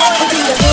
Putting the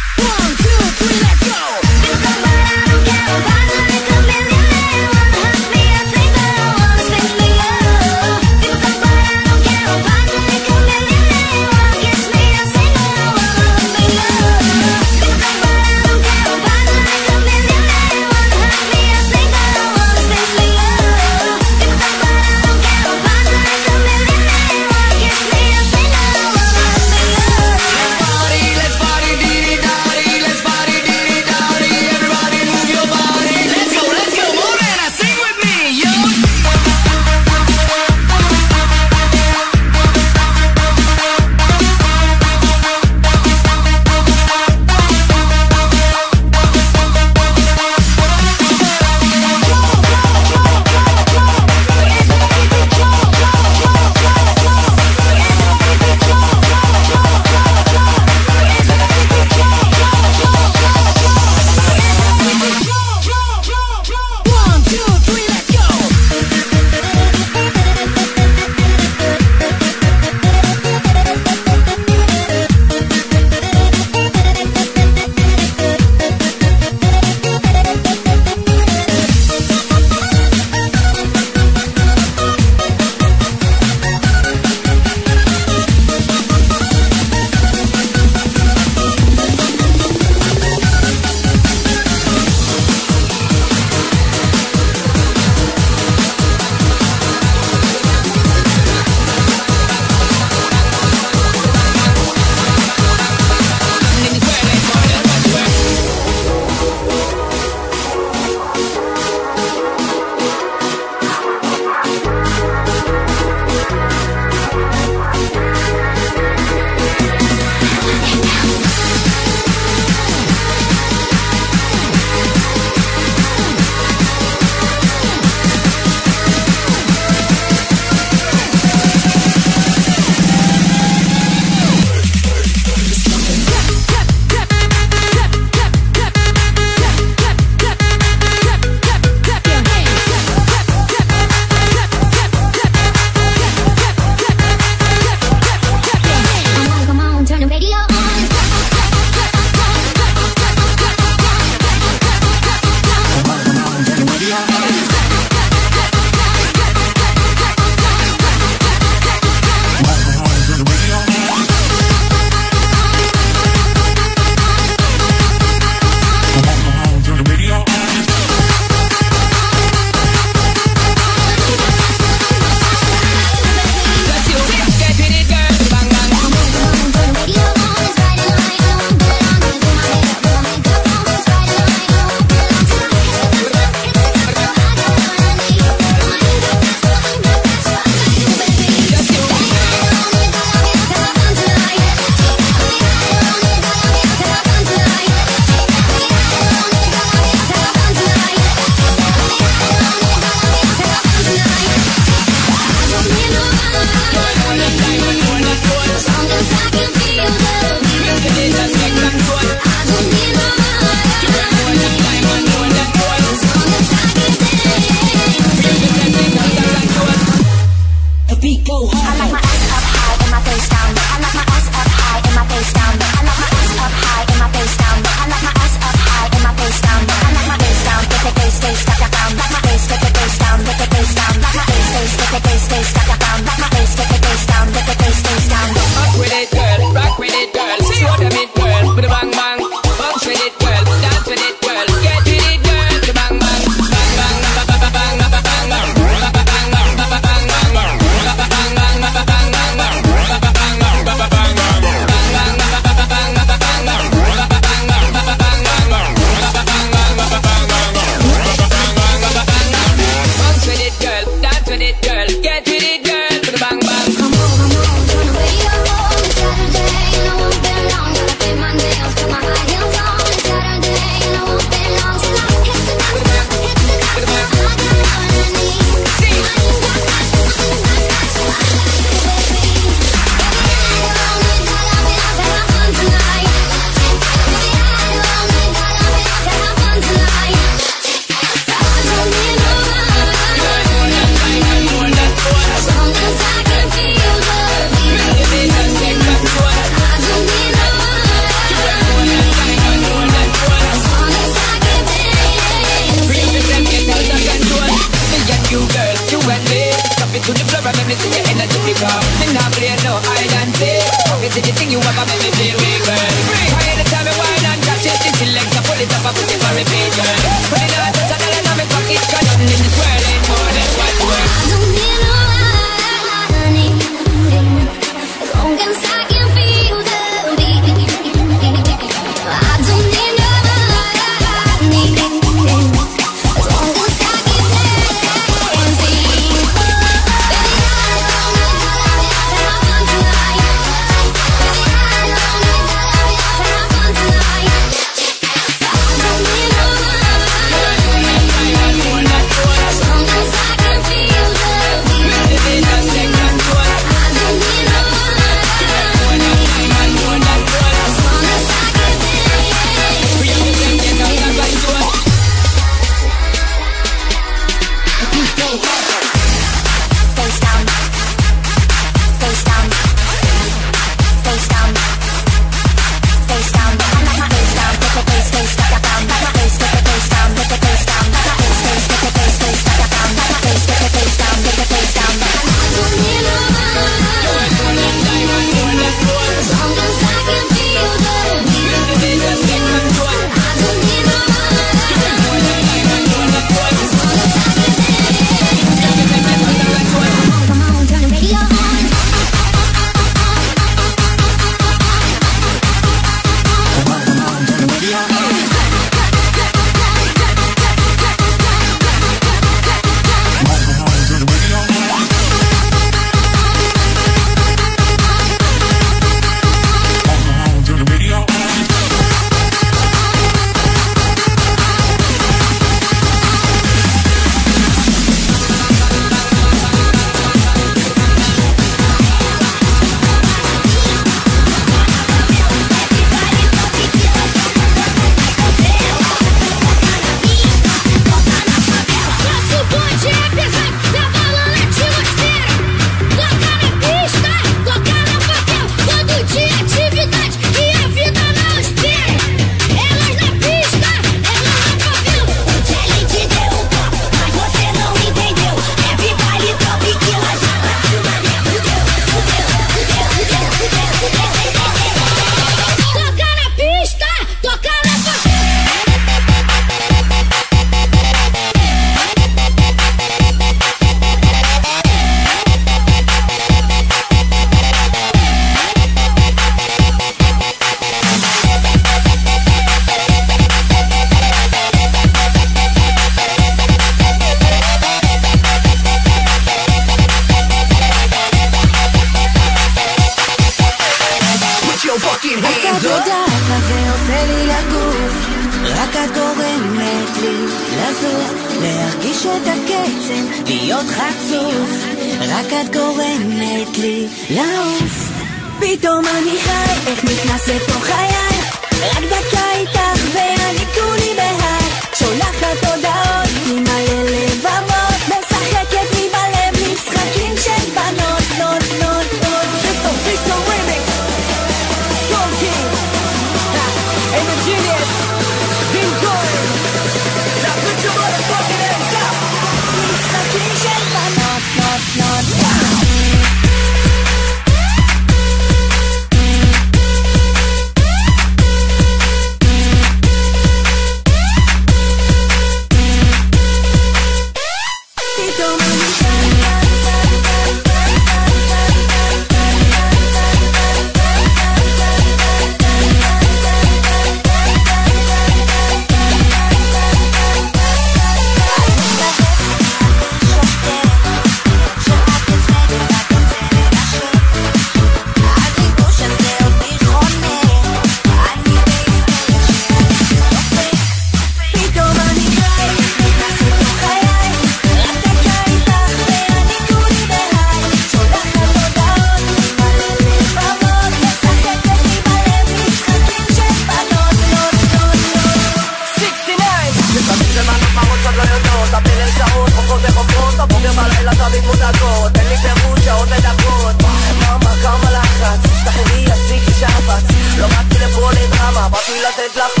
dreadlock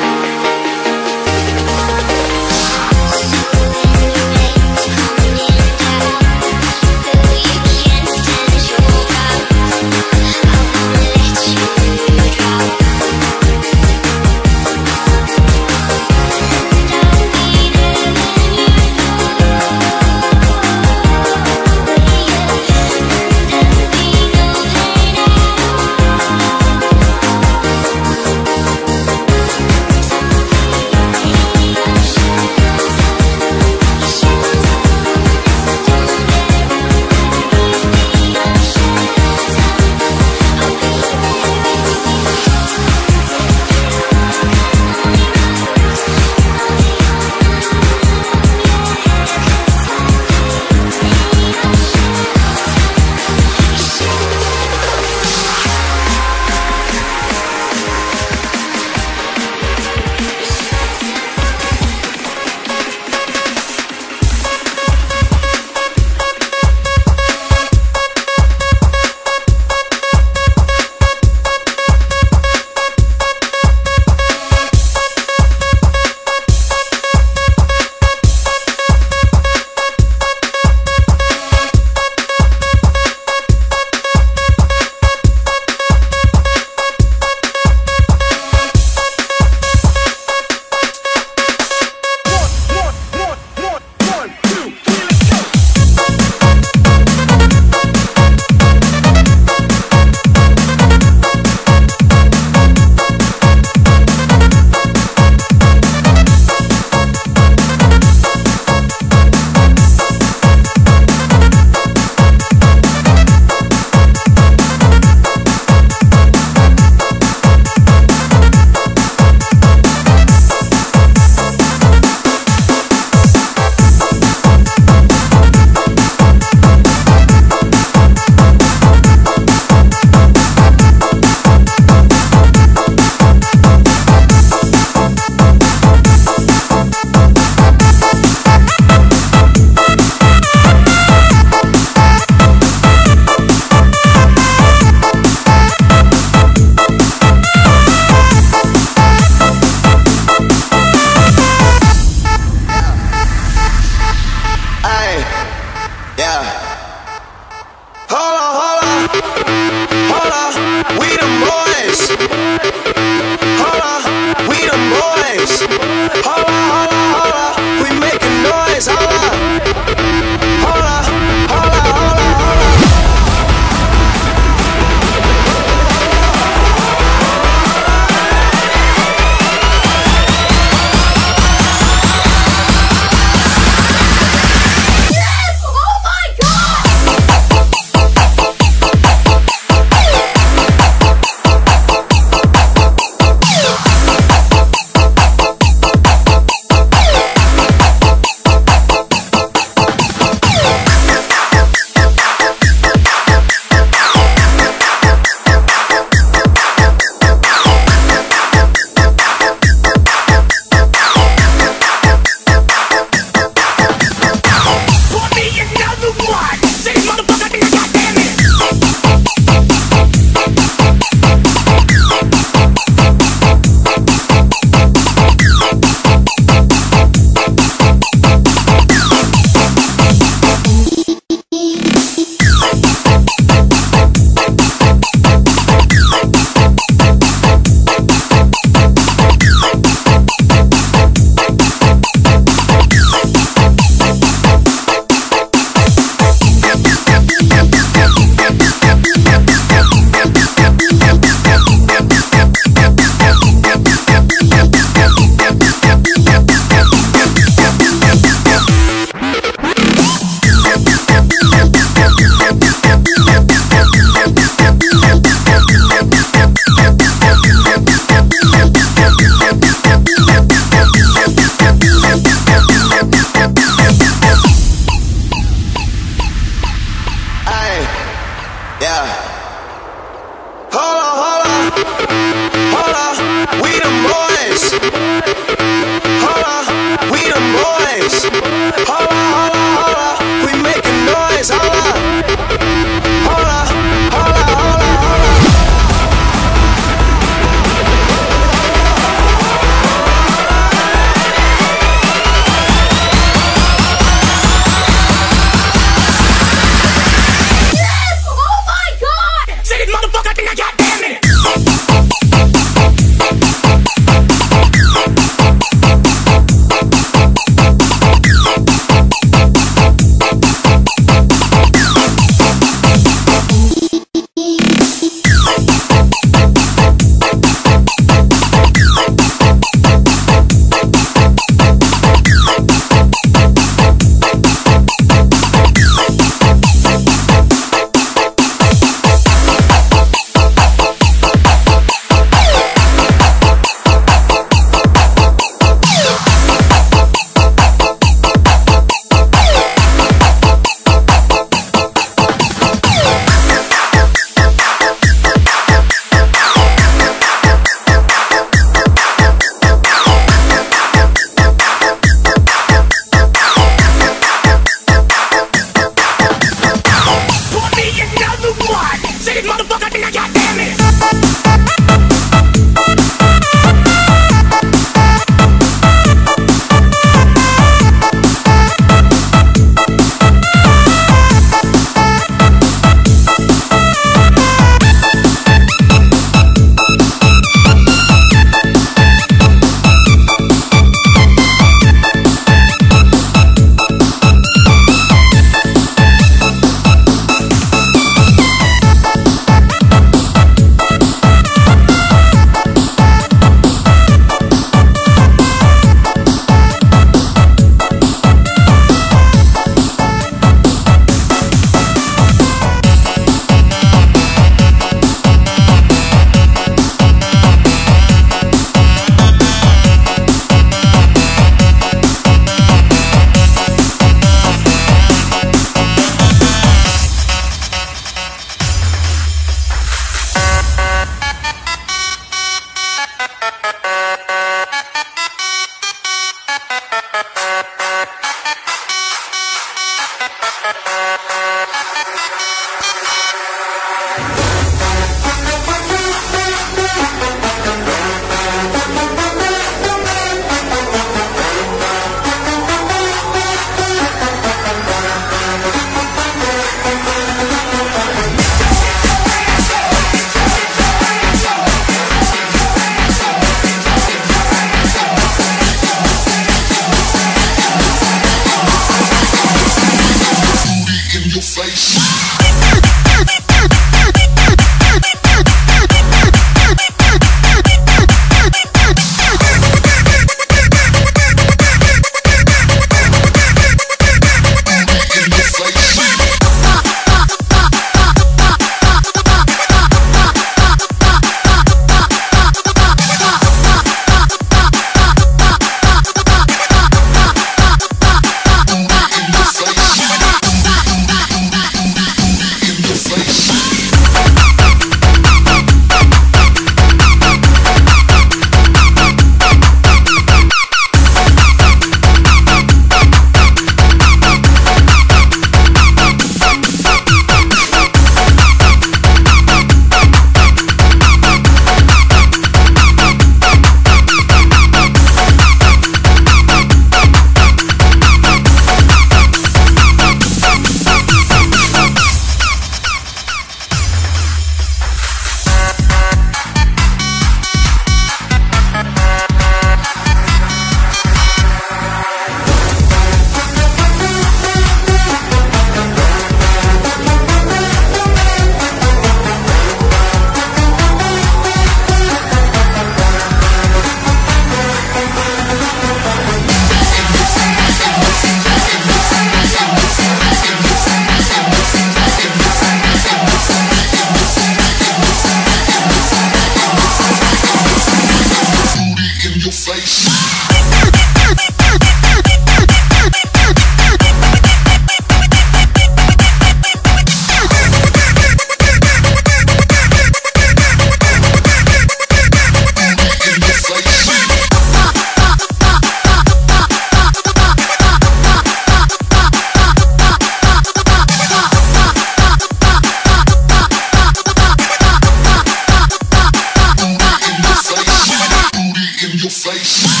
sensation.